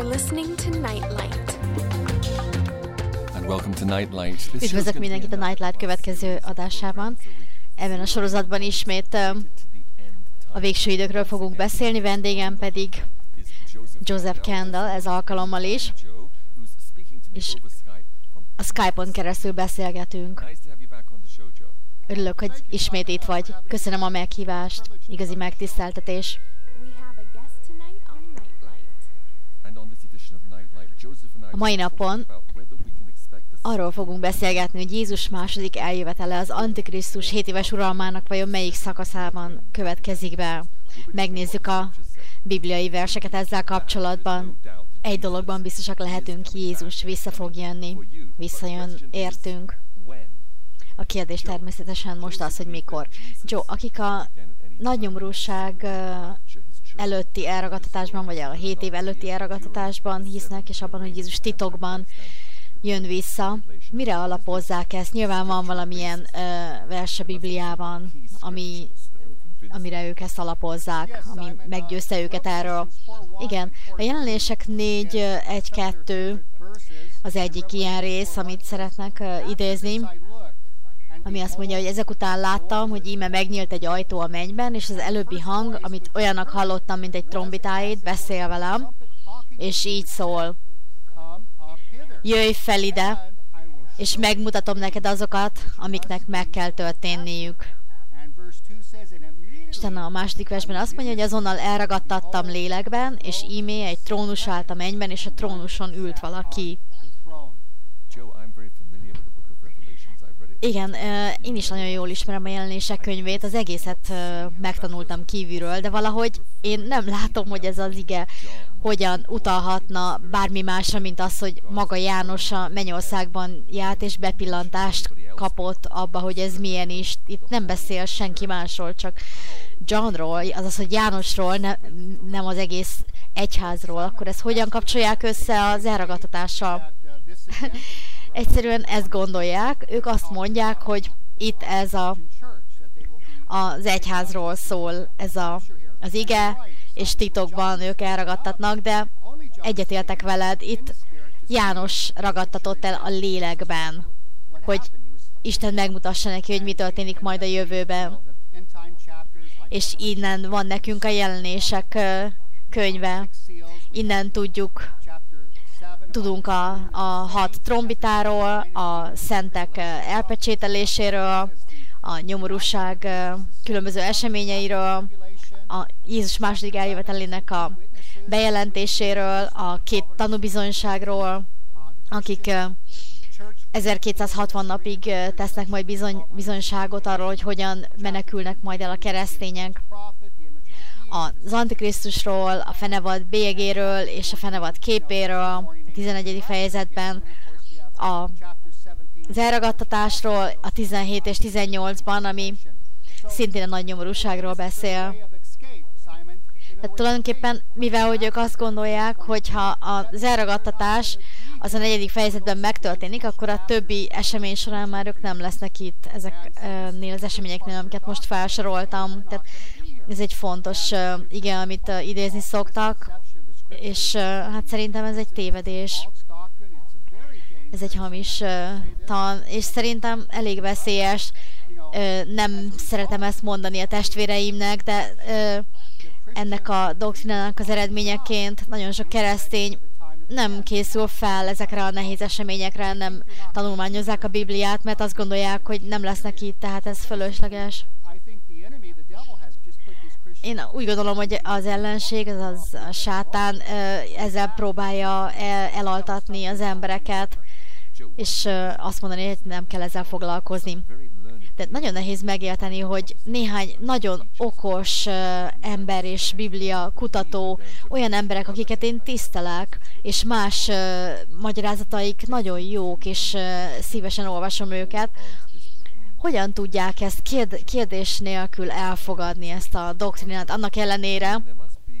You're listening to Nightlight. And welcome to Nightlight. This Üdvözlök mindenkit a Nightlight következő adásában. Ebben a sorozatban ismét end a végső időkről fogunk beszélni, vendégem pedig Joseph, Kendall, ez alkalommal is. És A Skype-on keresztül beszélgetünk. Örülök, hogy ismét itt vagy. Köszönöm a meghívást. Igazi megtiszteltetés. A mai napon Arról fogunk beszélgetni, hogy Jézus második eljövetele az Antikrisztus 7 éves uralmának vajon melyik szakaszában következik be. Megnézzük a bibliai verseket ezzel kapcsolatban. Egy dologban biztosak lehetünk, Jézus vissza fog jönni, visszajön értünk. A kérdés természetesen most az, hogy mikor. Joe, akik a nagy nyomorúság ö, előtti elragadtatásban, vagy a 7 év előtti elragadtatásban hisznek, és abban, hogy Jézus titokban jön vissza. Mire alapozzák ezt? Nyilván van valamilyen ö, vers a Bibliában, ami, amire ők ezt alapozzák, ami meggyőzte őket erről. Igen, a jelenések 4, 1, 2 az egyik ilyen rész, amit szeretnek ö, idézni, ami azt mondja, hogy ezek után láttam, hogy íme megnyílt egy ajtó a mennyben, és az előbbi hang, amit olyanak hallottam, mint egy trombitáid, beszél velem, és így szól. Jöjj fel ide, és megmutatom neked azokat, amiknek meg kell történniük. Isten a második versben azt mondja, hogy azonnal elragadtattam lélekben, és ímé egy trónus állt a mennyben, és a trónuson ült valaki. Igen, én is nagyon jól ismerem a jelenések könyvét, az egészet megtanultam kívülről, de valahogy én nem látom, hogy ez az ige hogyan utalhatna bármi másra, mint az, hogy maga János a Mennyországban járt és bepillantást kapott abba, hogy ez milyen is. Itt nem beszél senki másról, csak Johnról, azaz, hogy Jánosról, ne, nem az egész egyházról. Akkor ezt hogyan kapcsolják össze az elragadtatással? Egyszerűen ezt gondolják, ők azt mondják, hogy itt ez a, az egyházról szól, ez a, az ige, és titokban ők elragadtatnak, de egyetértek veled, itt János ragadtatott el a lélekben, hogy Isten megmutassa neki, hogy mi történik majd a jövőben. És innen van nekünk a jelenések könyve. Innen tudjuk tudunk a, a hat trombitáról, a szentek elpecsételéséről, a nyomorúság különböző eseményeiről, a Jézus második eljövetelének a bejelentéséről, a két tanúbizonyságról, akik ö, 1260 napig tesznek majd bizony, bizonyságot arról, hogy hogyan menekülnek majd el a keresztények. Az Antikrisztusról, a fenevad bélyegéről és a fenevad képéről, 11. fejezetben, a, az elragadtatásról a 17 és 18-ban, ami szintén a nagy nyomorúságról beszél. Tehát tulajdonképpen, mivel hogy ők azt gondolják, hogy ha az elragadtatás az a negyedik fejezetben megtörténik, akkor a többi esemény során már ők nem lesznek itt ezeknél az eseményeknél, amiket most felsoroltam. Tehát ez egy fontos igen, amit idézni szoktak, és hát szerintem ez egy tévedés. Ez egy hamis tan, és szerintem elég veszélyes. Nem szeretem ezt mondani a testvéreimnek, de ennek a doktrinának az eredményeként nagyon sok keresztény nem készül fel ezekre a nehéz eseményekre, nem tanulmányozzák a Bibliát, mert azt gondolják, hogy nem lesznek itt, tehát ez fölösleges. Én úgy gondolom, hogy az ellenség, az, az a sátán ezzel próbálja el, elaltatni az embereket, és azt mondani, hogy nem kell ezzel foglalkozni. De nagyon nehéz megérteni, hogy néhány nagyon okos ember és biblia kutató, olyan emberek, akiket én tisztelek, és más magyarázataik nagyon jók, és szívesen olvasom őket, hogyan tudják ezt kérd- kérdés nélkül elfogadni, ezt a doktrinát, annak ellenére,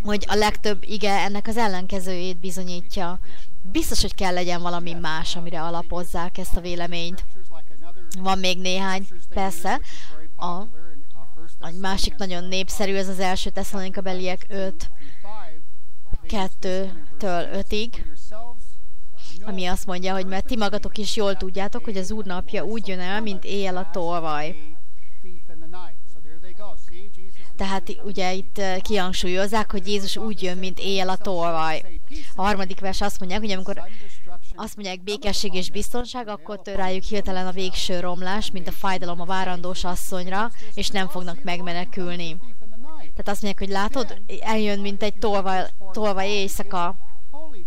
hogy a legtöbb ige ennek az ellenkezőjét bizonyítja. Biztos, hogy kell legyen valami más, amire alapozzák ezt a véleményt. Van még néhány, persze. A, a másik nagyon népszerű, ez az első Tesszalonika beliek 5. 2-től 5-ig, ami azt mondja, hogy mert ti magatok is jól tudjátok, hogy az Úr napja úgy jön el, mint éjjel a tolvaj. Tehát ugye itt eh, kihangsúlyozzák, hogy Jézus úgy jön, mint éjjel a tolvaj. A harmadik vers azt mondják, hogy amikor azt mondják békesség és biztonság, akkor tör rájuk hirtelen a végső romlás, mint a fájdalom a várandós asszonyra, és nem fognak megmenekülni. Tehát azt mondják, hogy látod, eljön, mint egy tolvaj, tolvaj éjszaka,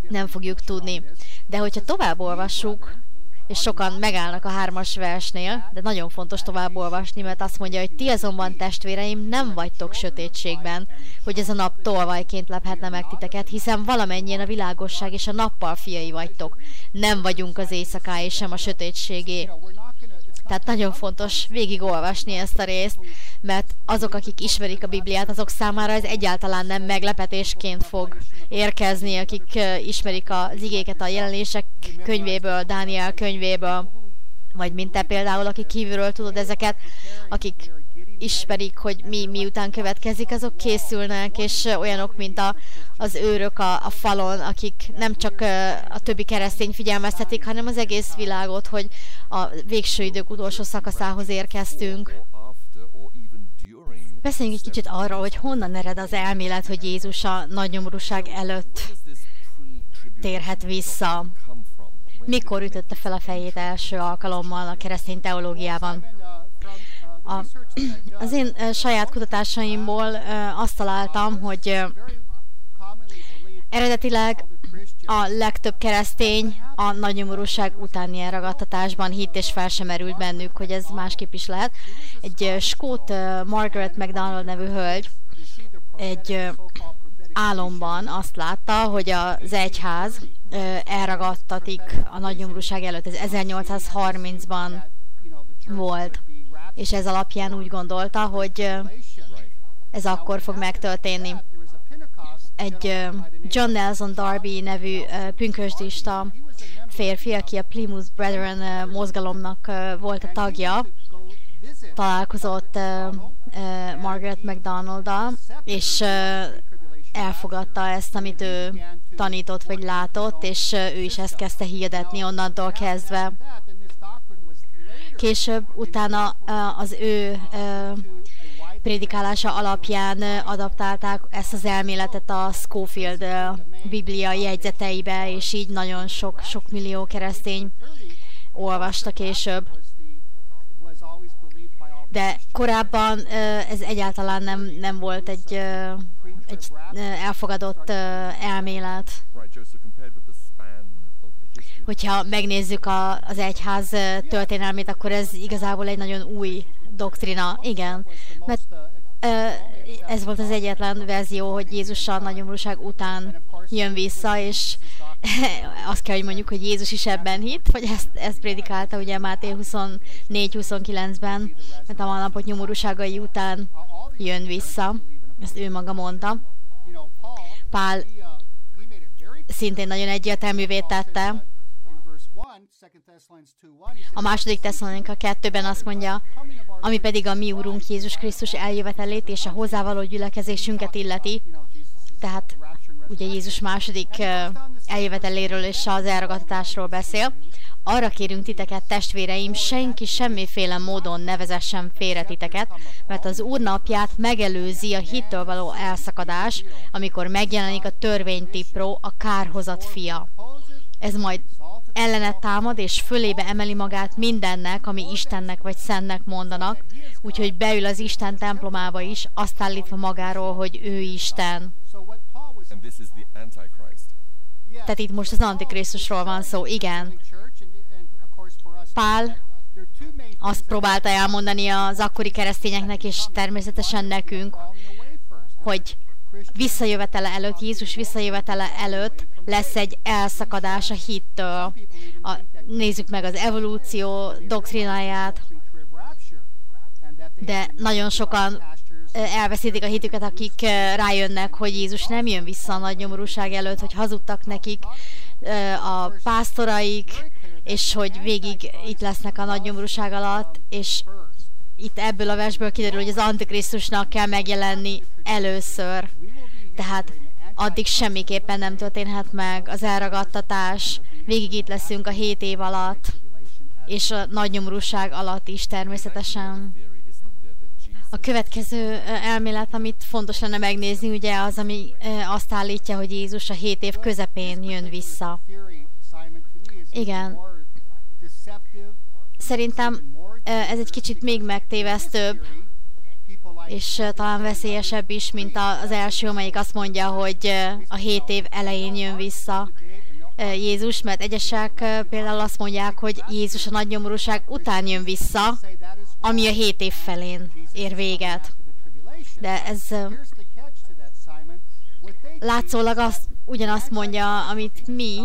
nem fogjuk tudni. De hogyha tovább olvassuk, és sokan megállnak a hármas versnél, de nagyon fontos tovább olvasni, mert azt mondja, hogy ti azonban testvéreim nem vagytok sötétségben, hogy ez a nap tolvajként lephetne meg titeket, hiszen valamennyien a világosság és a nappal fiai vagytok. Nem vagyunk az éjszakáé sem a sötétségé. Tehát nagyon fontos végigolvasni ezt a részt, mert azok, akik ismerik a Bibliát, azok számára ez egyáltalán nem meglepetésként fog érkezni, akik ismerik az igéket a jelenések könyvéből, Dániel könyvéből, vagy mint te például, akik kívülről tudod ezeket, akik ismerik, hogy mi miután következik, azok készülnek, és olyanok, mint a, az őrök a, a falon, akik nem csak a többi keresztény figyelmeztetik, hanem az egész világot, hogy a végső idők utolsó szakaszához érkeztünk. Beszéljünk egy kicsit arról, hogy honnan ered az elmélet, hogy Jézus a nagyomruság előtt térhet vissza. Mikor ütötte fel a fejét első alkalommal a keresztény teológiában? A, az én saját kutatásaimból azt találtam, hogy eredetileg a legtöbb keresztény a nagyomorúság utáni elragadtatásban hitt, és fel sem merült bennük, hogy ez másképp is lehet. Egy skót Margaret McDonald nevű hölgy egy álomban azt látta, hogy az egyház elragadtatik a nagyomorúság előtt. Ez 1830-ban volt, és ez alapján úgy gondolta, hogy ez akkor fog megtörténni egy John Nelson Darby nevű pünkösdista férfi, aki a Plymouth Brethren mozgalomnak volt a tagja, találkozott Margaret mcdonald és elfogadta ezt, amit ő tanított vagy látott, és ő is ezt kezdte hirdetni onnantól kezdve. Később utána az ő prédikálása alapján adaptálták ezt az elméletet a Schofield biblia jegyzeteibe, és így nagyon sok, sok millió keresztény olvasta később. De korábban ez egyáltalán nem, nem volt egy, egy elfogadott elmélet. Hogyha megnézzük a, az egyház történelmét, akkor ez igazából egy nagyon új doktrina, igen. Mert ez volt az egyetlen verzió, hogy Jézus a nagyomrúság után jön vissza, és azt kell, hogy mondjuk, hogy Jézus is ebben hitt, vagy ezt, ezt prédikálta ugye Máté 24-29-ben, mert a napot nyomorúságai után jön vissza. Ezt ő maga mondta. Pál szintén nagyon egyértelművé tette, a második Tesszalonika kettőben azt mondja, ami pedig a mi Úrunk Jézus Krisztus eljövetelét és a hozzávaló gyülekezésünket illeti, tehát ugye Jézus második eljöveteléről és az elragadtatásról beszél, arra kérünk titeket, testvéreim, senki semmiféle módon nevezessen félre titeket, mert az Úr napját megelőzi a hittől való elszakadás, amikor megjelenik a törvénytipró, a kárhozat fia. Ez majd ellene támad, és fölébe emeli magát mindennek, ami Istennek vagy Szennek mondanak, úgyhogy beül az Isten templomába is, azt állítva magáról, hogy ő Isten. Tehát itt most az Antikrisztusról van szó, igen. Pál azt próbálta elmondani az akkori keresztényeknek, és természetesen nekünk, hogy visszajövetele előtt, Jézus visszajövetele előtt lesz egy elszakadás a hittől. A, nézzük meg az evolúció doktrináját, de nagyon sokan elveszítik a hitüket, akik rájönnek, hogy Jézus nem jön vissza a nagy nyomorúság előtt, hogy hazudtak nekik a pásztoraik, és hogy végig itt lesznek a nagy nyomorúság alatt, és itt ebből a versből kiderül, hogy az Antikrisztusnak kell megjelenni először. Tehát addig semmiképpen nem történhet meg az elragadtatás, végig itt leszünk a hét év alatt, és a nagy nyomorúság alatt is természetesen. A következő elmélet, amit fontos lenne megnézni, ugye az, ami azt állítja, hogy Jézus a hét év közepén jön vissza. Igen. Szerintem ez egy kicsit még megtévesztőbb, és talán veszélyesebb is, mint az első, amelyik azt mondja, hogy a hét év elején jön vissza Jézus, mert egyesek például azt mondják, hogy Jézus a nagy nyomorúság után jön vissza, ami a hét év felén ér véget. De ez látszólag azt, ugyanazt mondja, amit mi,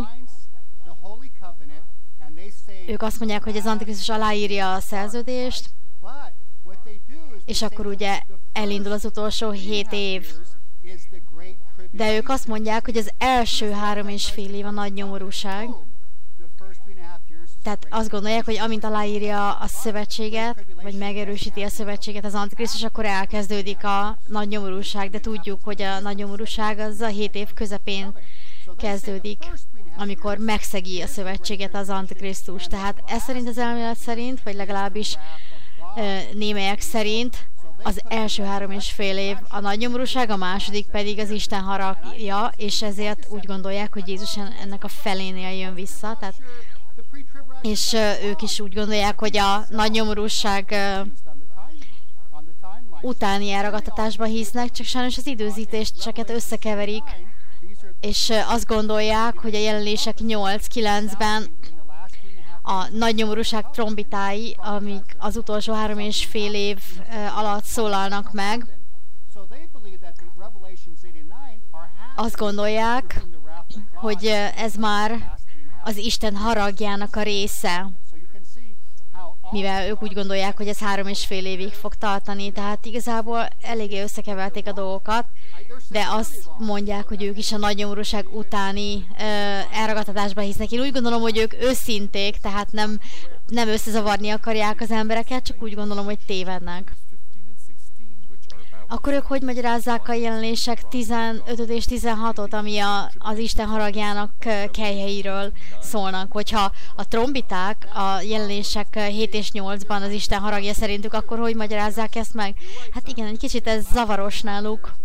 ők azt mondják, hogy az Antikrisztus aláírja a szerződést, és akkor ugye elindul az utolsó hét év. De ők azt mondják, hogy az első három és fél év a nagy nyomorúság. Tehát azt gondolják, hogy amint aláírja a szövetséget, vagy megerősíti a szövetséget az Antikrisztus, akkor elkezdődik a nagy nyomorúság, de tudjuk, hogy a nagy nyomorúság az a hét év közepén kezdődik, amikor megszegi a szövetséget az Antikrisztus. Tehát ez szerint az elmélet szerint, vagy legalábbis némelyek szerint az első három és fél év a nagy nyomorúság, a második pedig az Isten haragja, és ezért úgy gondolják, hogy Jézus ennek a felénél jön vissza, tehát és ők is úgy gondolják, hogy a nagy nyomorúság utáni elragadtatásba hisznek, csak sajnos az időzítést cseket összekeverik, és azt gondolják, hogy a jelenések 8-9-ben a nagy nyomorúság trombitái, amik az utolsó három és fél év alatt szólalnak meg, azt gondolják, hogy ez már az Isten haragjának a része, mivel ők úgy gondolják, hogy ez három és fél évig fog tartani, tehát igazából eléggé összekeverték a dolgokat, de azt mondják, hogy ők is a nagy nyomorúság utáni ö, elragadtatásban hisznek. Én úgy gondolom, hogy ők őszinték, tehát nem, nem összezavarni akarják az embereket, csak úgy gondolom, hogy tévednek. Akkor ők hogy magyarázzák a jelenések 15 és 16-ot, ami a, az Isten haragjának kelyheiről szólnak? Hogyha a trombiták a jelenések 7 és 8-ban az Isten haragja szerintük, akkor hogy magyarázzák ezt meg? Hát igen, egy kicsit ez zavaros náluk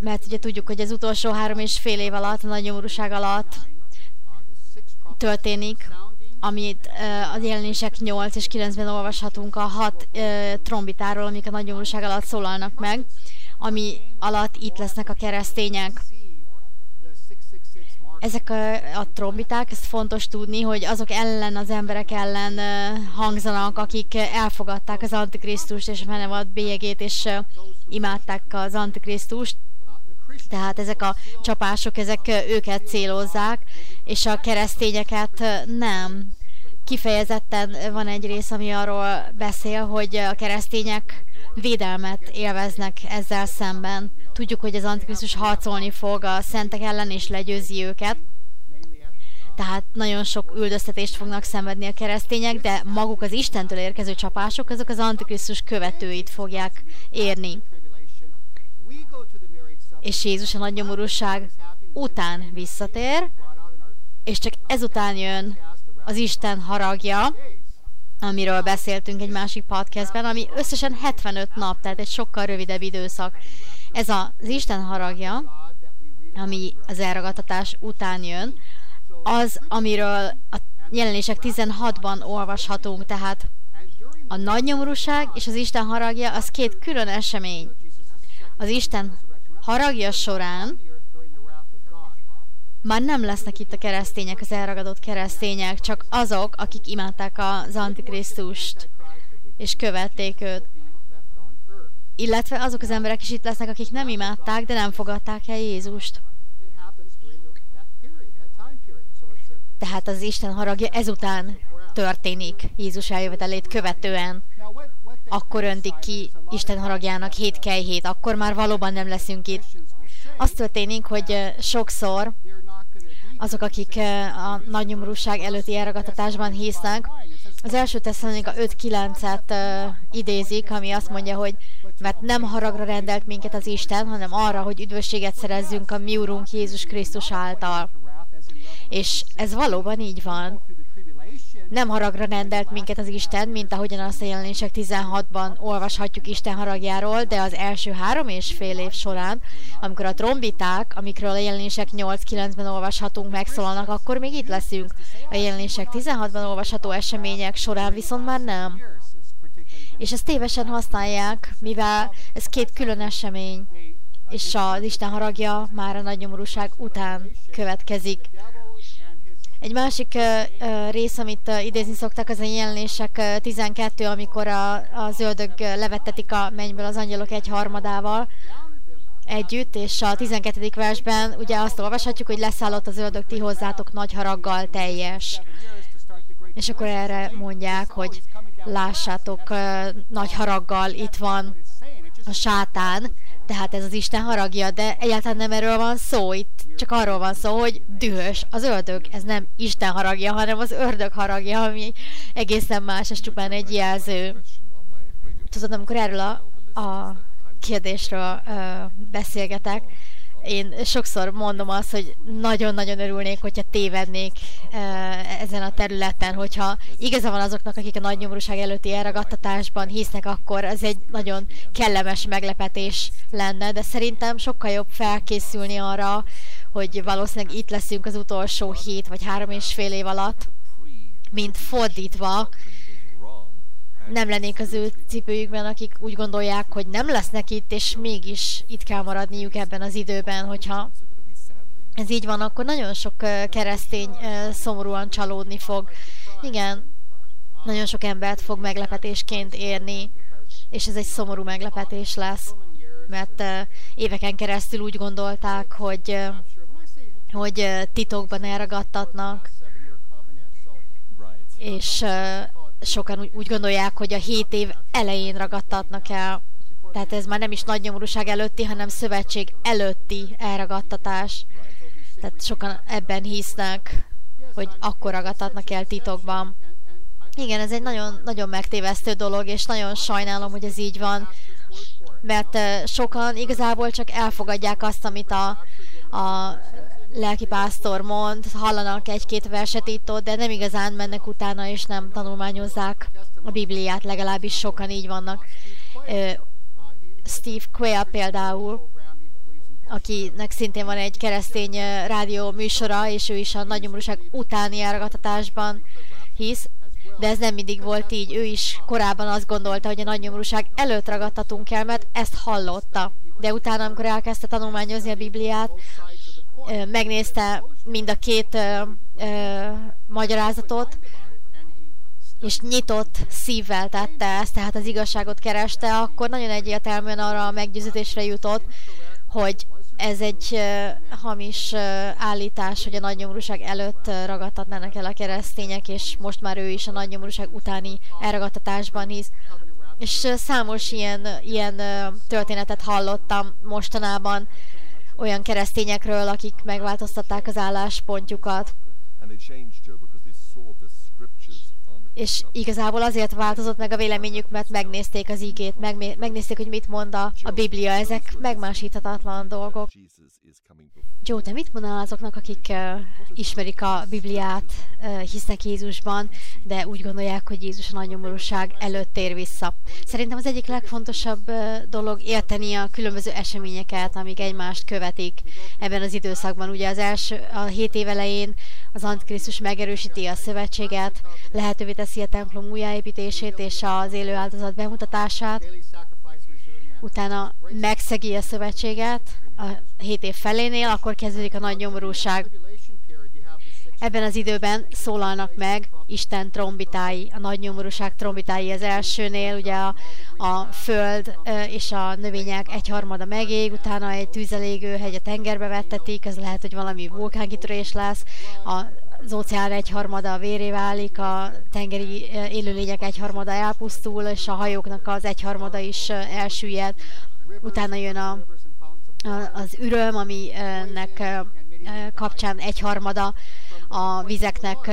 mert ugye tudjuk, hogy az utolsó három és fél év alatt, a nagy nyomorúság alatt történik, amit uh, a jelenések 8 és 9-ben olvashatunk a hat trombitáról, amik a nagy nyomorúság alatt szólalnak meg, ami alatt itt lesznek a keresztények. Ezek a, a trombiták, ez fontos tudni, hogy azok ellen, az emberek ellen hangzanak, akik elfogadták az Antikrisztust és a Menevat bélyegét, és imádták az Antikrisztust, tehát ezek a csapások, ezek őket célozzák, és a keresztényeket nem. Kifejezetten van egy rész, ami arról beszél, hogy a keresztények védelmet élveznek ezzel szemben. Tudjuk, hogy az Antikrisztus harcolni fog a szentek ellen, és legyőzi őket. Tehát nagyon sok üldöztetést fognak szenvedni a keresztények, de maguk az Istentől érkező csapások, azok az Antikrisztus követőit fogják érni és Jézus a nagy nyomorúság után visszatér, és csak ezután jön az Isten haragja, amiről beszéltünk egy másik podcastben, ami összesen 75 nap, tehát egy sokkal rövidebb időszak. Ez az Isten haragja, ami az elragadtatás után jön, az, amiről a jelenések 16-ban olvashatunk, tehát a nagy nyomorúság és az Isten haragja az két külön esemény. Az Isten haragja során már nem lesznek itt a keresztények, az elragadott keresztények, csak azok, akik imádták az Antikrisztust, és követték őt. Illetve azok az emberek is itt lesznek, akik nem imádták, de nem fogadták el Jézust. Tehát az Isten haragja ezután történik, Jézus eljövetelét követően akkor öntik ki Isten haragjának hét kejhét, akkor már valóban nem leszünk itt. Az történik, hogy sokszor azok, akik a nagy nyomorúság előtti elragadtatásban hisznek. Az első Tesszalonika 5.9-et uh, idézik, ami azt mondja, hogy mert nem haragra rendelt minket az Isten, hanem arra, hogy üdvösséget szerezzünk a mi Urunk Jézus Krisztus által. És ez valóban így van nem haragra rendelt minket az Isten, mint ahogyan azt a jelenések 16-ban olvashatjuk Isten haragjáról, de az első három és fél év során, amikor a trombiták, amikről a jelenések 8-9-ben olvashatunk, megszólalnak, akkor még itt leszünk. A jelenések 16-ban olvasható események során viszont már nem. És ezt tévesen használják, mivel ez két külön esemény, és az Isten haragja már a nagy nyomorúság után következik. Egy másik uh, rész, amit uh, idézni szoktak, az a jelenések uh, 12, amikor a, a zöldög levettetik a mennyből az angyalok egy harmadával együtt, és a 12. versben ugye azt olvashatjuk, hogy leszállott a zöldög ti hozzátok nagy haraggal teljes. És akkor erre mondják, hogy lássátok, nagy haraggal itt van a sátán, tehát ez az Isten haragja, de egyáltalán nem erről van szó, itt csak arról van szó, hogy dühös az ördög, ez nem Isten haragja, hanem az ördög haragja, ami egészen más, ez csupán egy jelző. Tudod, amikor erről a, a kérdésről uh, beszélgetek, én sokszor mondom azt, hogy nagyon-nagyon örülnék, hogyha tévednék ezen a területen, hogyha igaza van azoknak, akik a nagy nyomorúság előtti elragadtatásban hisznek, akkor ez egy nagyon kellemes meglepetés lenne, de szerintem sokkal jobb felkészülni arra, hogy valószínűleg itt leszünk az utolsó hét vagy három és fél év alatt, mint fordítva, nem lennék az ő cipőjükben, akik úgy gondolják, hogy nem lesznek itt, és mégis itt kell maradniuk ebben az időben, hogyha ez így van, akkor nagyon sok keresztény szomorúan csalódni fog. Igen, nagyon sok embert fog meglepetésként érni, és ez egy szomorú meglepetés lesz, mert éveken keresztül úgy gondolták, hogy, hogy titokban elragadtatnak, és sokan úgy, gondolják, hogy a 7 év elején ragadtatnak el. Tehát ez már nem is nagy nyomorúság előtti, hanem szövetség előtti elragadtatás. Tehát sokan ebben hisznek, hogy akkor ragadtatnak el titokban. Igen, ez egy nagyon, nagyon megtévesztő dolog, és nagyon sajnálom, hogy ez így van, mert sokan igazából csak elfogadják azt, amit a, a lelkipásztor mond, hallanak egy-két verset itt de nem igazán mennek utána, és nem tanulmányozzák a Bibliát, legalábbis sokan így vannak. Steve Quayle például, akinek szintén van egy keresztény rádió műsora, és ő is a nagyomorúság utáni elragadtatásban hisz, de ez nem mindig volt így. Ő is korábban azt gondolta, hogy a nagynyomorúság előtt ragadtatunk el, mert ezt hallotta. De utána, amikor elkezdte tanulmányozni a Bibliát, megnézte mind a két ö, ö, magyarázatot, és nyitott szívvel tette ezt, tehát az igazságot kereste, akkor nagyon egyértelműen arra a meggyőződésre jutott, hogy ez egy uh, hamis uh, állítás, hogy a nagy nyomorúság előtt ragadtatnának el a keresztények, és most már ő is a nagy nyomorúság utáni elragadtatásban hisz. És számos ilyen, ilyen történetet hallottam mostanában, olyan keresztényekről, akik megváltoztatták az álláspontjukat. És igazából azért változott meg a véleményük, mert megnézték az igét, meg, megnézték, hogy mit mond a, a Biblia. Ezek megmásíthatatlan dolgok. Joe, te mit mondanál azoknak, akik uh, ismerik a Bibliát, uh, hisznek Jézusban, de úgy gondolják, hogy Jézus a nagy nyomorúság előtt tér vissza? Szerintem az egyik legfontosabb uh, dolog érteni a különböző eseményeket, amik egymást követik ebben az időszakban. Ugye az első, a hét év elején az Antikrisztus megerősíti a szövetséget, lehetővé teszi a templom újjáépítését és az élő áldozat bemutatását, utána megszegi a szövetséget a hét év felénél, akkor kezdődik a nagy nyomorúság. Ebben az időben szólalnak meg Isten trombitái, a nagy nyomorúság trombitái az elsőnél, ugye a, a föld és a növények egyharmada megég, utána egy tűzelégő hegy a tengerbe vettetik, ez lehet, hogy valami vulkánkitörés lesz, a az óceán egyharmada véré válik, a tengeri élőlények egyharmada elpusztul, és a hajóknak az egyharmada is elsüllyed. Utána jön a, a, az üröm, aminek kapcsán egyharmada a vizeknek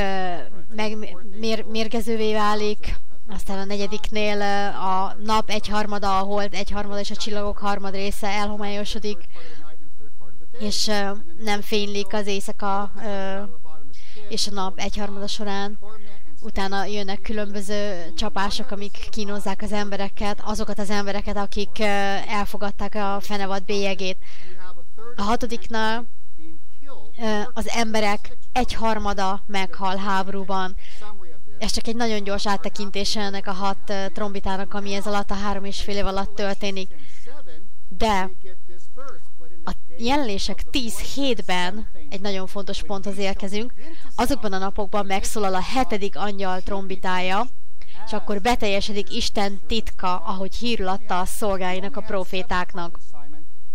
meg, mér, mérgezővé válik, aztán a negyediknél a nap egyharmada, a hold egyharmada és a csillagok harmad része elhomályosodik, és nem fénylik az éjszaka és a nap egyharmada során. Utána jönnek különböző csapások, amik kínozzák az embereket, azokat az embereket, akik elfogadták a fenevad bélyegét. A hatodiknál az emberek egyharmada meghal háborúban. Ez csak egy nagyon gyors áttekintése ennek a hat trombitának, ami ez alatt a három és fél év alatt történik. De a jelenések 10-7-ben egy nagyon fontos ponthoz érkezünk. Azokban a napokban megszólal a hetedik angyal trombitája, és akkor beteljesedik Isten titka, ahogy hírül adta a szolgáinak, a profétáknak.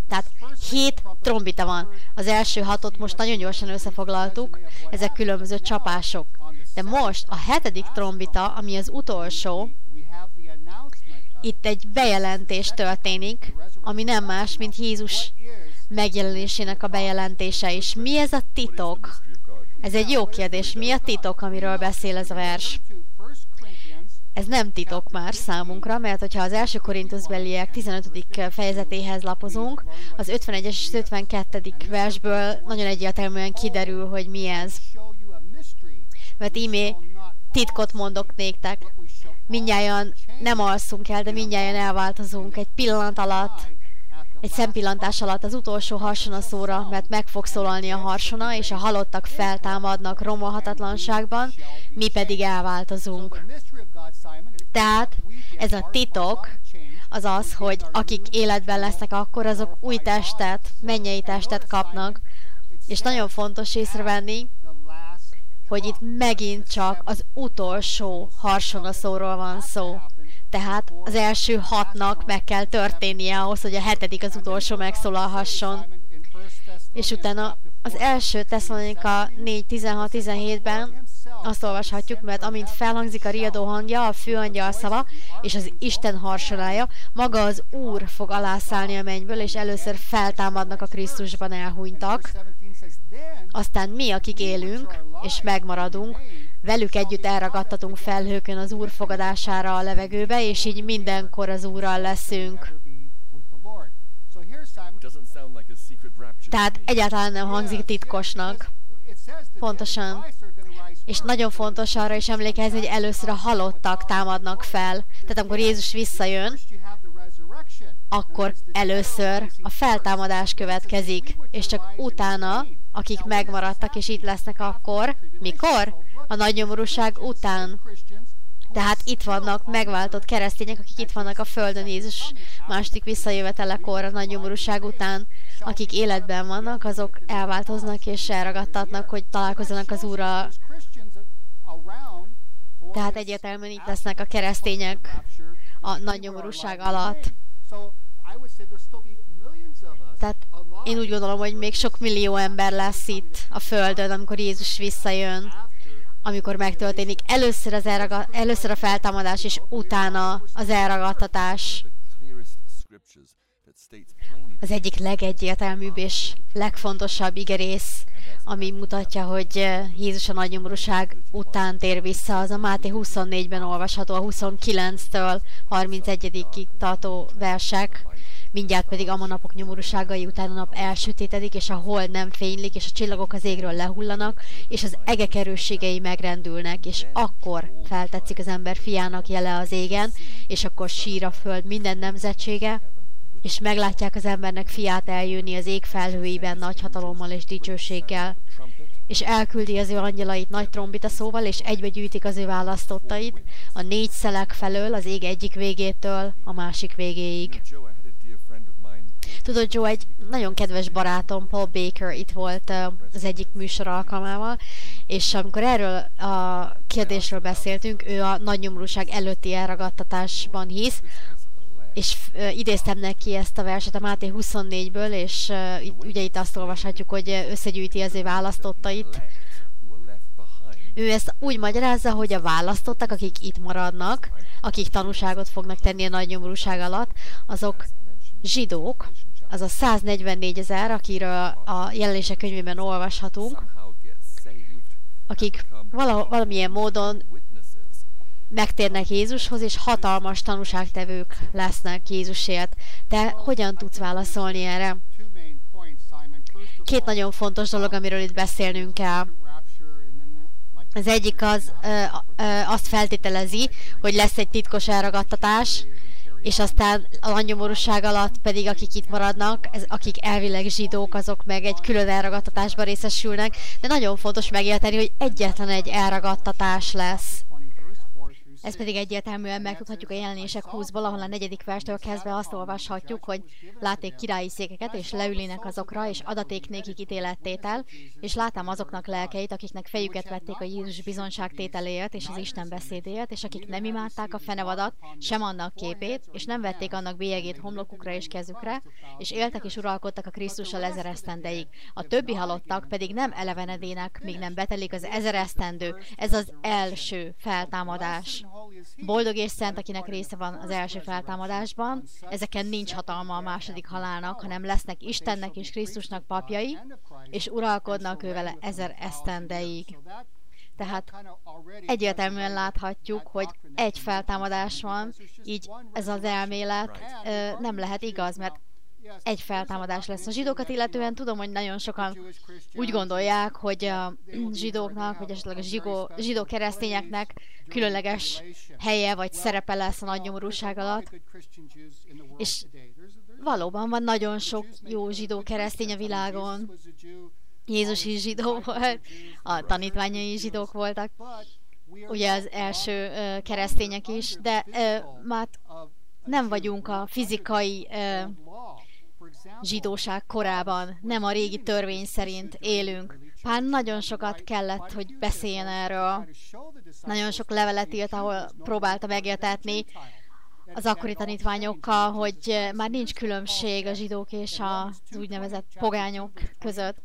Tehát hét trombita van. Az első hatot most nagyon gyorsan összefoglaltuk, ezek különböző csapások. De most a hetedik trombita, ami az utolsó, itt egy bejelentés történik, ami nem más, mint Jézus megjelenésének a bejelentése is. Mi ez a titok? Ez egy jó kérdés. Mi a titok, amiről beszél ez a vers? Ez nem titok már számunkra, mert hogyha az első Korintusbeliek 15. fejezetéhez lapozunk, az 51-es és 52. versből nagyon egyértelműen kiderül, hogy mi ez. Mert ímé titkot mondok néktek. Mindjárt nem alszunk el, de mindjárt elváltozunk egy pillanat alatt, egy szempillantás alatt az utolsó harsona szóra, mert meg fog szólalni a harsona, és a halottak feltámadnak romolhatatlanságban, mi pedig elváltozunk. Tehát ez a titok az az, hogy akik életben lesznek akkor, azok új testet, mennyei testet kapnak. És nagyon fontos észrevenni, hogy itt megint csak az utolsó harsona szóról van szó. Tehát az első hatnak meg kell történnie ahhoz, hogy a hetedik az utolsó megszólalhasson. És utána az első Tesszalonika 4.16-17-ben azt olvashatjuk, mert amint felhangzik a riadó hangja, a főangyal szava és az Isten harsonája, maga az Úr fog alászállni a mennyből, és először feltámadnak a Krisztusban elhunytak. Aztán mi, akik élünk, és megmaradunk, velük együtt elragadtatunk felhőkön az Úr fogadására a levegőbe, és így mindenkor az Úrral leszünk. Tehát egyáltalán nem hangzik titkosnak. Pontosan. És nagyon fontos arra is emlékezni, hogy először a halottak támadnak fel. Tehát amikor Jézus visszajön, akkor először a feltámadás következik, és csak utána, akik megmaradtak és itt lesznek akkor, mikor? A nagy nyomorúság után. Tehát itt vannak megváltott keresztények, akik itt vannak a Földön Jézus második visszajövetelekor a nagy nyomorúság után, akik életben vannak, azok elváltoznak és elragadtatnak, hogy találkozzanak az Úrral. Tehát egyértelműen itt lesznek a keresztények a nagy nyomorúság alatt. Tehát én úgy gondolom, hogy még sok millió ember lesz itt a Földön, amikor Jézus visszajön, amikor megtörténik először, az elraga- először a feltámadás, és utána az elragadtatás. Az egyik legegyértelműbb és legfontosabb igerész, ami mutatja, hogy Jézus a nagy nyomorúság után tér vissza, az a Máté 24-ben olvasható, a 29-től 31-ig tartó versek mindjárt pedig a napok nyomorúságai után a nap elsütétedik, és a hold nem fénylik, és a csillagok az égről lehullanak, és az egek erősségei megrendülnek, és akkor feltetszik az ember fiának jele az égen, és akkor sír a föld minden nemzetsége, és meglátják az embernek fiát eljönni az ég felhőiben nagy hatalommal és dicsőséggel, és elküldi az ő angyalait nagy trombita szóval, és egybe gyűjtik az ő választottait, a négy szelek felől, az ég egyik végétől a másik végéig. Tudod, Joe, egy nagyon kedves barátom, Paul Baker itt volt az egyik műsor alkalmával, és amikor erről a kérdésről beszéltünk, ő a nagy nyomorúság előtti elragadtatásban hisz, és idéztem neki ezt a verset a Máté 24-ből, és itt, ugye itt azt olvashatjuk, hogy összegyűjti az ő választottait. Ő ezt úgy magyarázza, hogy a választottak, akik itt maradnak, akik tanúságot fognak tenni a nagy nyomorúság alatt, azok zsidók, az a 144 ezer, akiről a jelenések könyvében olvashatunk, akik vala, valamilyen módon megtérnek Jézushoz, és hatalmas tanúságtevők lesznek Jézusért. Te hogyan tudsz válaszolni erre? Két nagyon fontos dolog, amiről itt beszélnünk kell. Az egyik az ö, ö, azt feltételezi, hogy lesz egy titkos elragadtatás, és aztán a nagynyomorúság alatt pedig akik itt maradnak, ez, akik elvileg zsidók, azok meg egy külön elragadtatásban részesülnek, de nagyon fontos megérteni, hogy egyetlen egy elragadtatás lesz. Ez pedig egyértelműen megtudhatjuk a jelenések 20-ból, ahol a negyedik verstől kezdve azt olvashatjuk, hogy látték királyi székeket, és leülének azokra, és adaték nékik ítélettétel, és láttam azoknak lelkeit, akiknek fejüket vették a Jézus bizonságtételéért és az Isten beszédéért, és akik nem imádták a fenevadat, sem annak képét, és nem vették annak bélyegét homlokukra és kezükre, és éltek és uralkodtak a Krisztussal ezer esztendeig. A többi halottak pedig nem elevenedének, míg nem betelik az ezer esztendő. Ez az első feltámadás. Boldog és szent, akinek része van az első feltámadásban. Ezeken nincs hatalma a második halálnak, hanem lesznek Istennek és Krisztusnak papjai, és uralkodnak ő vele ezer esztendeig. Tehát egyértelműen láthatjuk, hogy egy feltámadás van, így ez az elmélet nem lehet igaz, mert egy feltámadás lesz. A zsidókat illetően tudom, hogy nagyon sokan úgy gondolják, hogy a zsidóknak, vagy esetleg a zsidó, zsidó keresztényeknek különleges helye vagy szerepe lesz a nagy nyomorúság alatt. És valóban van nagyon sok jó zsidó keresztény a világon. Jézus is zsidó volt, a tanítványai is zsidók voltak, ugye az első keresztények is, de ö, már nem vagyunk a fizikai ö, zsidóság korában, nem a régi törvény szerint élünk. Pár nagyon sokat kellett, hogy beszéljen erről. Nagyon sok levelet írt, ahol próbálta megértetni az akkori tanítványokkal, hogy már nincs különbség a zsidók és az úgynevezett pogányok között.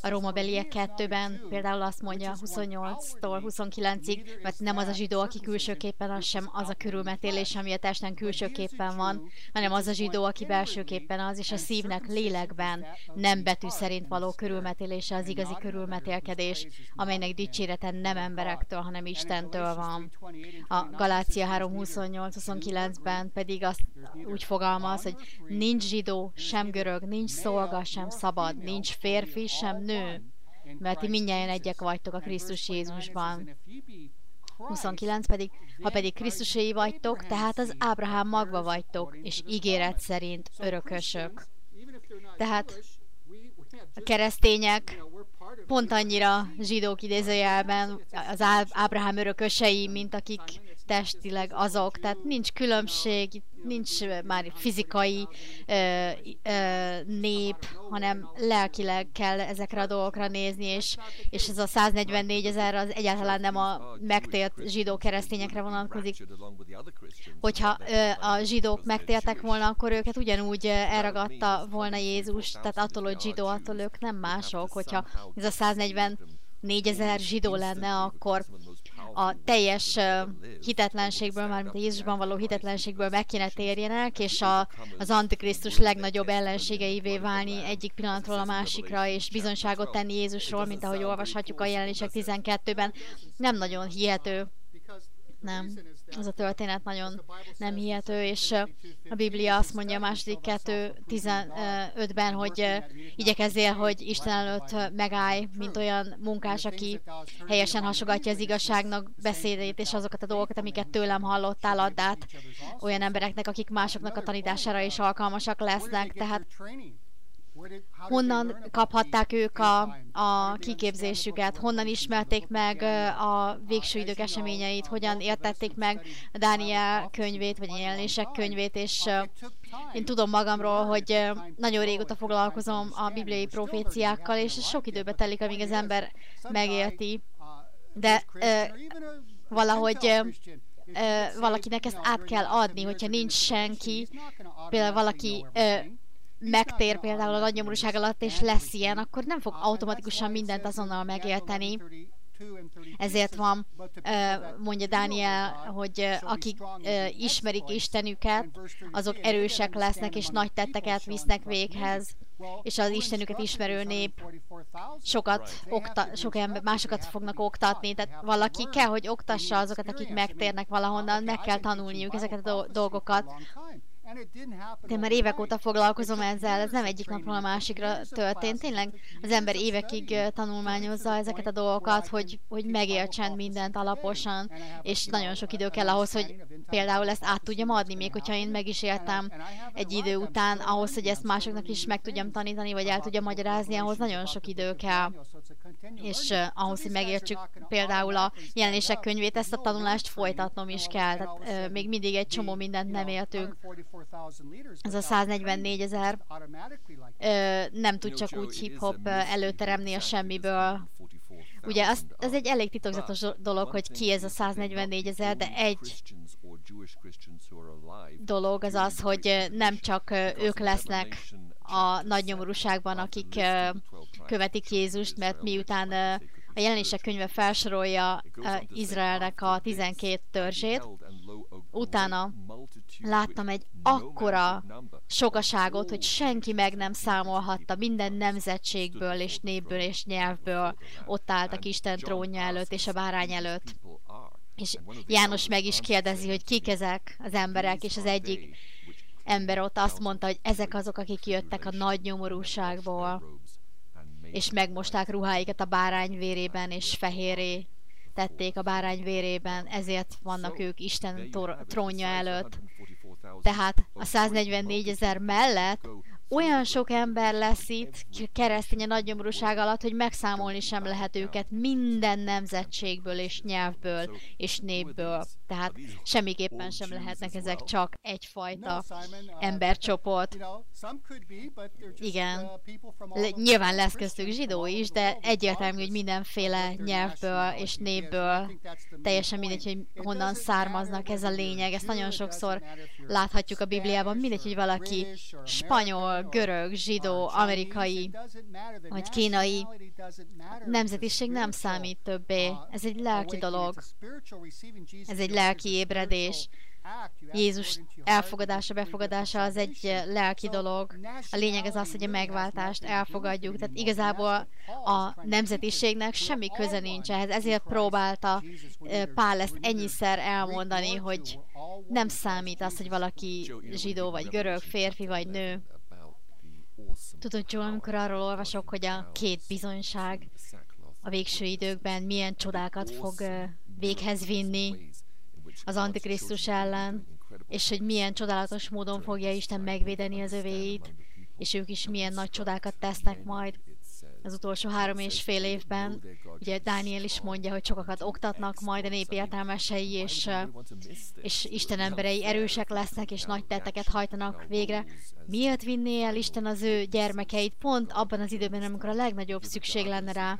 A Róma beliek kettőben például azt mondja 28-tól 29-ig, mert nem az a zsidó, aki külsőképpen, az sem az a körülmetélés, ami a testen külsőképpen van, hanem az a zsidó, aki belsőképpen az, és a szívnek lélekben nem betű szerint való körülmetélése az igazi körülmetélkedés, amelynek dicsérete nem emberektől, hanem Istentől van. A Galácia 3.28-29-ben pedig azt úgy fogalmaz, hogy nincs zsidó, sem görög, nincs szolga, sem szabad, nincs férfi, sem nő, mert ti mindjárt egyek vagytok a Krisztus Jézusban. 29 pedig, ha pedig Krisztuséi vagytok, tehát az Ábrahám magva vagytok, és ígéret szerint örökösök. Tehát a keresztények pont annyira zsidók idézőjelben az Ábrahám örökösei, mint akik testileg azok, tehát nincs különbség, nincs már fizikai ö, ö, nép, hanem lelkileg kell ezekre a dolgokra nézni, és, és ez a 144 ezer az egyáltalán nem a megtért zsidó keresztényekre vonatkozik. Hogyha ö, a zsidók megtértek volna, akkor őket ugyanúgy elragadta volna Jézus, tehát attól, hogy zsidó, attól ők nem mások. Hogyha ez a 140 négyezer zsidó lenne, akkor a teljes hitetlenségből, mármint a Jézusban való hitetlenségből meg kéne térjenek, és a, az Antikrisztus legnagyobb ellenségeivé válni egyik pillanatról a másikra, és bizonyságot tenni Jézusról, mint ahogy olvashatjuk a jelenések 12-ben, nem nagyon hihető. Nem. Ez a történet nagyon nem hihető, és a Biblia azt mondja a második kettő 15-ben, hogy igyekezzél, hogy Isten előtt megállj, mint olyan munkás, aki helyesen hasogatja az igazságnak beszédét, és azokat a dolgokat, amiket tőlem hallottál, add át olyan embereknek, akik másoknak a tanítására is alkalmasak lesznek. Tehát honnan kaphatták ők a, a kiképzésüket, honnan ismerték meg a végső idők eseményeit, hogyan értették meg Dániel könyvét, vagy jelenések könyvét, és én tudom magamról, hogy nagyon régóta foglalkozom a bibliai proféciákkal, és sok időbe telik, amíg az ember megérti. De valahogy valakinek ezt át kell adni, hogyha nincs senki, például valaki megtér például a nagy nyomorúság alatt, és lesz ilyen, akkor nem fog automatikusan mindent azonnal megérteni. Ezért van, mondja Dániel, hogy akik ismerik Istenüket, azok erősek lesznek, és nagy tetteket visznek véghez és az Istenüket ismerő nép sokat, okta, sok ember, másokat fognak oktatni, tehát valaki kell, hogy oktassa azokat, akik megtérnek valahonnan, meg kell tanulniuk ezeket a dolgokat. De már évek óta foglalkozom ezzel, ez nem egyik napról a másikra történt. Tényleg az ember évekig tanulmányozza ezeket a dolgokat, hogy, hogy megértsen mindent alaposan, és nagyon sok idő kell ahhoz, hogy például ezt át tudjam adni, még hogyha én meg is értem egy idő után, ahhoz, hogy ezt másoknak is meg tudjam tanítani, vagy el tudjam magyarázni, ahhoz nagyon sok idő kell. És ahhoz, hogy megértsük például a jelenések könyvét, ezt a tanulást folytatnom is kell. Tehát még mindig egy csomó mindent nem értünk ez a 144 ezer nem tud csak úgy hip-hop előteremni a semmiből. Ugye az, ez egy elég titokzatos dolog, hogy ki ez a 144 ezer, de egy dolog az az, hogy nem csak ők lesznek a nagy nyomorúságban, akik követik Jézust, mert miután a jelenések könyve felsorolja Izraelnek a 12 törzsét, utána láttam egy akkora sokaságot, hogy senki meg nem számolhatta, minden nemzetségből és népből és nyelvből. ott álltak Isten trónja előtt és a bárány előtt. És János meg is kérdezi, hogy kik ezek az emberek, és az egyik ember ott azt mondta, hogy ezek azok, akik jöttek a nagy nyomorúságból, és megmosták ruháikat a bárány vérében, és fehéré tették a bárány vérében, ezért vannak ők Isten trónja előtt. Tehát a 144 ezer mellett olyan sok ember lesz itt keresztény a nagy nyomorúság alatt, hogy megszámolni sem lehet őket minden nemzetségből és nyelvből és népből. Tehát semmiképpen sem lehetnek ezek csak egyfajta embercsoport. Igen, nyilván lesz köztük zsidó is, de egyértelmű, hogy mindenféle nyelvből és népből teljesen mindegy, hogy honnan származnak, ez a lényeg. Ezt nagyon sokszor láthatjuk a Bibliában, mindegy, hogy valaki spanyol, görög, zsidó, amerikai vagy kínai nemzetiség nem számít többé. Ez egy lelki dolog. Ez egy lelki ébredés. Jézus elfogadása, befogadása az egy lelki dolog. A lényeg az az, hogy a megváltást elfogadjuk. Tehát igazából a nemzetiségnek semmi köze nincs ehhez. Ezért próbálta Pál ezt ennyiszer elmondani, hogy nem számít az, hogy valaki zsidó vagy görög, férfi vagy nő. Tudod, Joe, amikor arról olvasok, hogy a két bizonyság a végső időkben milyen csodákat fog véghez vinni az Antikrisztus ellen, és hogy milyen csodálatos módon fogja Isten megvédeni az övéit, és ők is milyen nagy csodákat tesznek majd az utolsó három és fél évben. Ugye Dániel is mondja, hogy sokakat oktatnak majd a nép értelmesei, és, és Isten emberei erősek lesznek, és nagy tetteket hajtanak végre. Miért vinné el Isten az ő gyermekeit pont abban az időben, amikor a legnagyobb szükség lenne rá,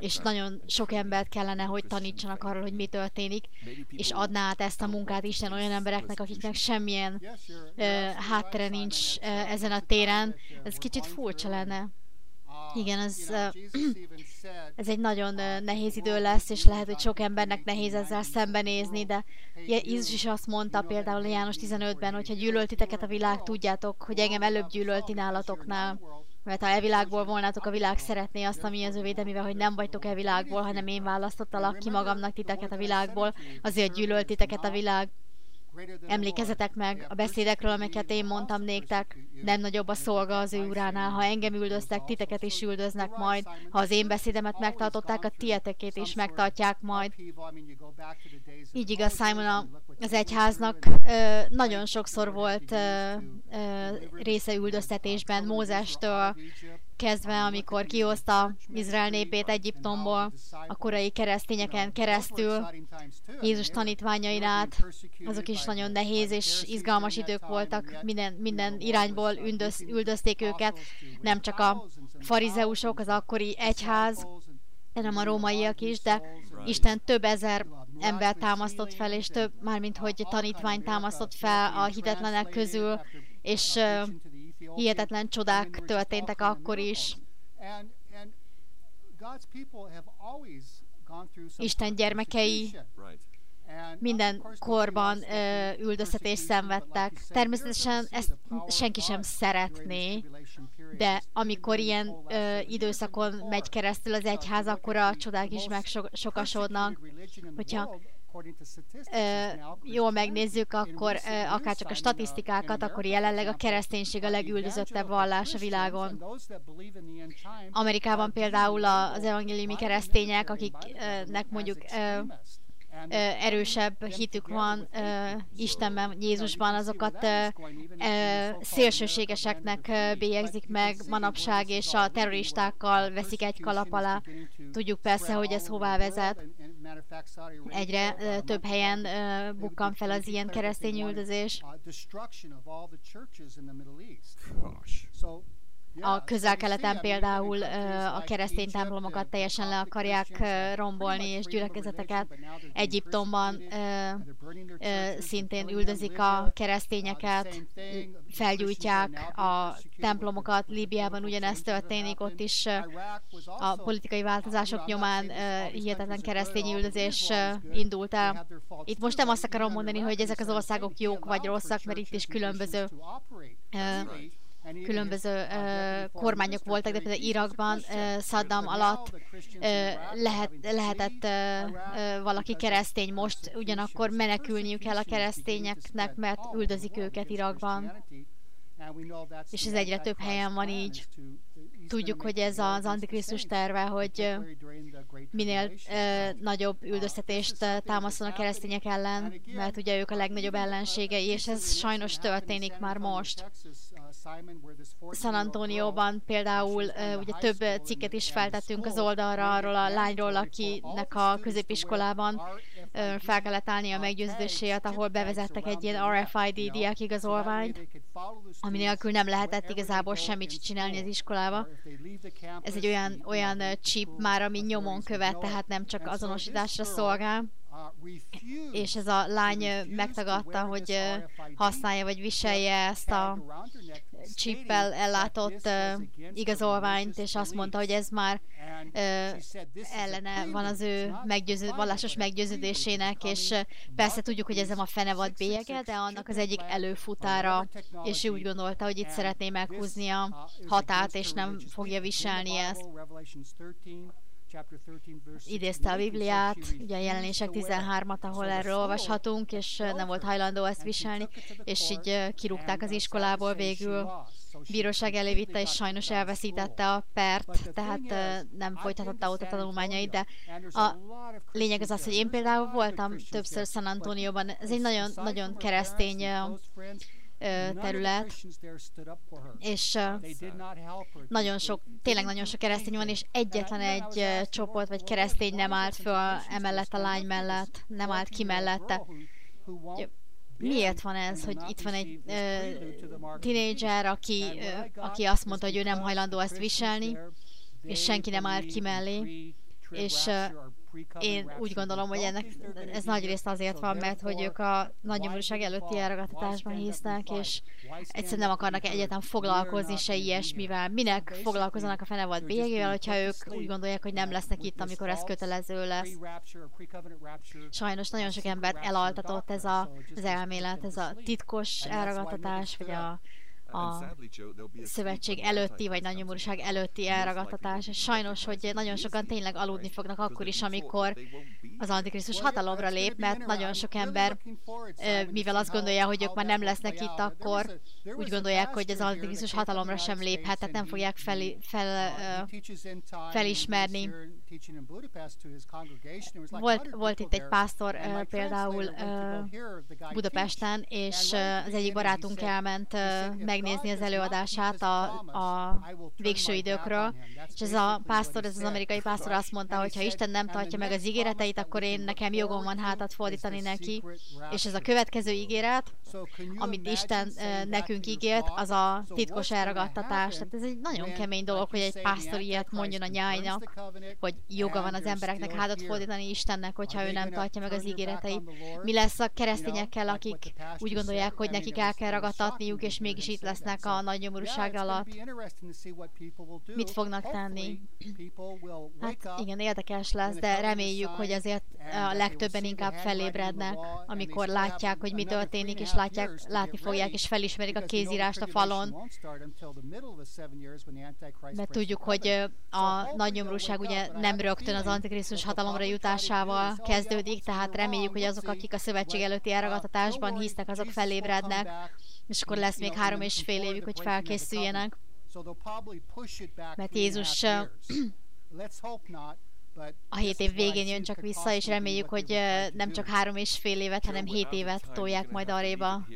és nagyon sok embert kellene, hogy tanítsanak arról, hogy mi történik, és adná át ezt a munkát Isten olyan embereknek, akiknek semmilyen uh, háttere nincs uh, ezen a téren. Ez kicsit furcsa lenne. Igen, ez, ez egy nagyon nehéz idő lesz, és lehet, hogy sok embernek nehéz ezzel szembenézni, de Jézus is azt mondta például a János 15-ben, hogy ha gyűlöltiteket a világ, tudjátok, hogy engem előbb gyűlölti nálatoknál. Mert ha e világból volnátok, a világ szeretné azt, ami az övé, de mivel, hogy nem vagytok e világból, hanem én választottalak ki magamnak titeket a világból, azért gyűlöltiteket a világ. Emlékezetek meg a beszédekről, amiket én mondtam néktek, nem nagyobb a szolga az ő uránál. Ha engem üldöztek, titeket is üldöznek majd. Ha az én beszédemet megtartották, a tietekét is megtartják majd. Így igaz, Simon az egyháznak nagyon sokszor volt része üldöztetésben, Mózestől kezdve, amikor kihozta Izrael népét Egyiptomból, a korai keresztényeken keresztül, Jézus tanítványain át, azok is nagyon nehéz és izgalmas idők voltak, minden, minden irányból üldöz, üldözték őket, nem csak a farizeusok, az akkori egyház, hanem a rómaiak is, de Isten több ezer ember támasztott fel, és több, mármint hogy tanítvány támasztott fel a hitetlenek közül, és hihetetlen csodák történtek akkor is. Isten gyermekei minden korban ö, üldöztetést szenvedtek. Természetesen ezt senki sem szeretné, de amikor ilyen ö, időszakon megy keresztül az egyház, akkor a csodák is megsokasodnak. Hogyha jól megnézzük, akkor akár csak a statisztikákat, akkor jelenleg a kereszténység a legüldözöttebb vallás a világon. Amerikában például az evangéliumi keresztények, akiknek mondjuk erősebb hitük van Istenben, Jézusban, azokat szélsőségeseknek bélyegzik meg manapság, és a terroristákkal veszik egy kalap alá. Tudjuk persze, hogy ez hová vezet. Egyre több helyen bukkan fel az ilyen keresztény üldözés a közel-keleten például a keresztény templomokat teljesen le akarják rombolni, és gyülekezeteket. Egyiptomban szintén üldözik a keresztényeket, felgyújtják a templomokat. Líbiában ugyanezt történik, ott is a politikai változások nyomán hihetetlen keresztény üldözés indult el. Itt most nem azt akarom mondani, hogy ezek az országok jók vagy rosszak, mert itt is különböző különböző uh, kormányok voltak, de például Irakban uh, Saddam alatt uh, lehet, lehetett uh, uh, valaki keresztény most, ugyanakkor menekülniük kell a keresztényeknek, mert üldözik őket Irakban. És ez egyre több helyen van így. Tudjuk, hogy ez az Antikrisztus terve, hogy minél uh, nagyobb üldöztetést uh, támaszol a keresztények ellen, mert ugye ők a legnagyobb ellenségei, és ez sajnos történik már most. San Antonióban például uh, ugye több cikket is feltettünk az oldalra arról a lányról, akinek a középiskolában uh, fel kellett állni a meggyőződéséért, ahol bevezettek egy ilyen RFID diákigazolványt, ami nélkül nem lehetett igazából semmit csinálni az iskolába. Ez egy olyan, olyan chip már, ami nyomon követ, tehát nem csak azonosításra szolgál. és ez a lány megtagadta, hogy használja vagy viselje ezt a chippel ellátott igazolványt, és azt mondta, hogy ez már ellene van az ő meggyőző, vallásos meggyőződésének, és persze tudjuk, hogy ez nem a fenevad bélyege, de annak az egyik előfutára, és ő úgy gondolta, hogy itt szeretné meghúzni a hatát, és nem fogja viselni ezt idézte a Bibliát, ugye a jelenések 13-at, ahol erről olvashatunk, és nem volt hajlandó ezt viselni, és így kirúgták az iskolából végül. Bíróság elé vitte, és sajnos elveszítette a pert, tehát nem folytatotta ott a tanulmányait, de a lényeg az az, hogy én például voltam többször San Antonióban, ez egy nagyon, nagyon keresztény terület, és nagyon sok, tényleg nagyon sok keresztény van, és egyetlen egy csoport vagy keresztény nem állt föl emellett a lány mellett, nem állt ki mellette. Miért van ez, hogy itt van egy uh, tinédzser, aki, uh, aki azt mondta, hogy ő nem hajlandó ezt viselni, és senki nem állt ki mellé, és uh, én úgy gondolom, hogy ennek ez nagy részt azért van, mert hogy ők a nagy nyomorúság előtti elragadtatásban hisznek, és egyszerűen nem akarnak egyetem foglalkozni se ilyesmivel. Minek foglalkozanak a fene volt bélyegével, hogyha ők úgy gondolják, hogy nem lesznek itt, amikor ez kötelező lesz. Sajnos nagyon sok embert elaltatott ez a, az elmélet, ez a titkos elragadtatás, vagy a a szövetség előtti, vagy nagynyomorúság előtti elragadtatás. Sajnos, hogy nagyon sokan tényleg aludni fognak akkor is, amikor az Antikrisztus hatalomra lép, mert nagyon sok ember, mivel azt gondolja, hogy ők már nem lesznek itt, akkor úgy gondolják, hogy az Antikrisztus hatalomra sem léphet, tehát nem fogják fel, fel, felismerni. Volt, volt itt egy pásztor például Budapesten, és az egyik barátunk elment meg megnézni az előadását a, a végső időkről, és ez a pásztor, ez az amerikai pásztor azt mondta, hogy ha Isten nem tartja meg az ígéreteit, akkor én nekem jogom van hátat fordítani neki, és ez a következő ígéret, amit Isten nekünk ígért, az a titkos elragadtatás. Tehát ez egy nagyon kemény dolog, hogy egy pásztor ilyet mondjon a nyájnak, hogy joga van az embereknek hátat fordítani Istennek, hogyha ő nem tartja meg az ígéreteit. Mi lesz a keresztényekkel, akik úgy gondolják, hogy nekik el kell ragadtatniuk, és mégis itt lesznek a nagy nyomorúság alatt. Mit fognak tenni? Hát igen, érdekes lesz, de reméljük, hogy azért a legtöbben inkább felébrednek, amikor látják, hogy mi történik, és látják, látni fogják, és felismerik a kézírást a falon. Mert tudjuk, hogy a nagy nyomorúság ugye nem rögtön az Antikrisztus hatalomra jutásával kezdődik, tehát reméljük, hogy azok, akik a szövetség előtti elragadtatásban hisznek, azok felébrednek, és akkor lesz még három és fél évük, hogy felkészüljenek. Mert Jézus a hét év végén jön csak vissza, és reméljük, hogy nem csak három és fél évet, hanem hét évet tolják majd arréba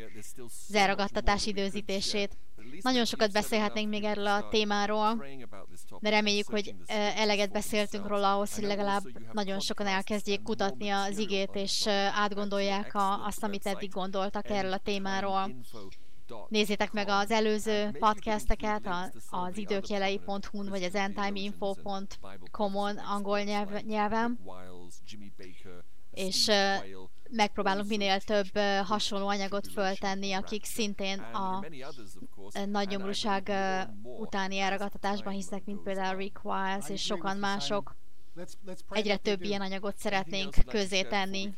az elragadtatás időzítését. Nagyon sokat beszélhetnénk még erről a témáról, de reméljük, hogy eleget beszéltünk róla ahhoz, hogy legalább nagyon sokan elkezdjék kutatni az igét, és átgondolják a, azt, amit eddig gondoltak erről a témáról. Nézzétek meg az előző podcasteket az időkjelei.hu-n vagy az endtimeinfo.com-on angol nyelv, nyelven, és megpróbálunk minél több hasonló anyagot föltenni, akik szintén a nagy nyomorúság utáni elragadtatásban hisznek, mint például Rick Wiles és sokan mások. Egyre több ilyen anyagot szeretnénk közé tenni.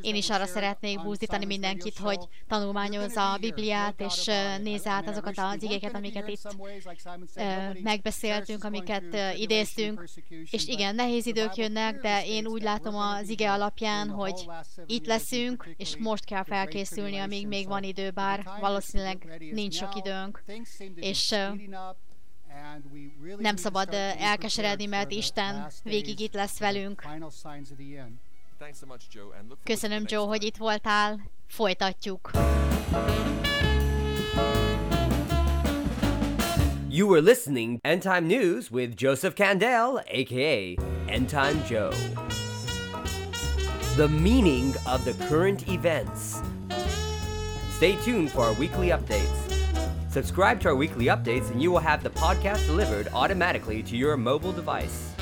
Én is arra szeretnék búzdítani mindenkit, hogy tanulmányozza a Bibliát, és nézze át azokat az igéket, amiket itt megbeszéltünk, amiket idéztünk. És igen, nehéz idők jönnek, de én úgy látom az ige alapján, hogy itt leszünk, és most kell felkészülni, amíg még van idő, bár valószínűleg nincs sok időnk. És nem szabad uh, elkeseredni, mert Isten végig itt lesz velünk. Köszönöm, Joe, hogy itt voltál. Folytatjuk. You were listening End Time News with Joseph Candell, aka End Time Joe. The meaning of the current events. Stay tuned for our weekly updates. Subscribe to our weekly updates and you will have the podcast delivered automatically to your mobile device.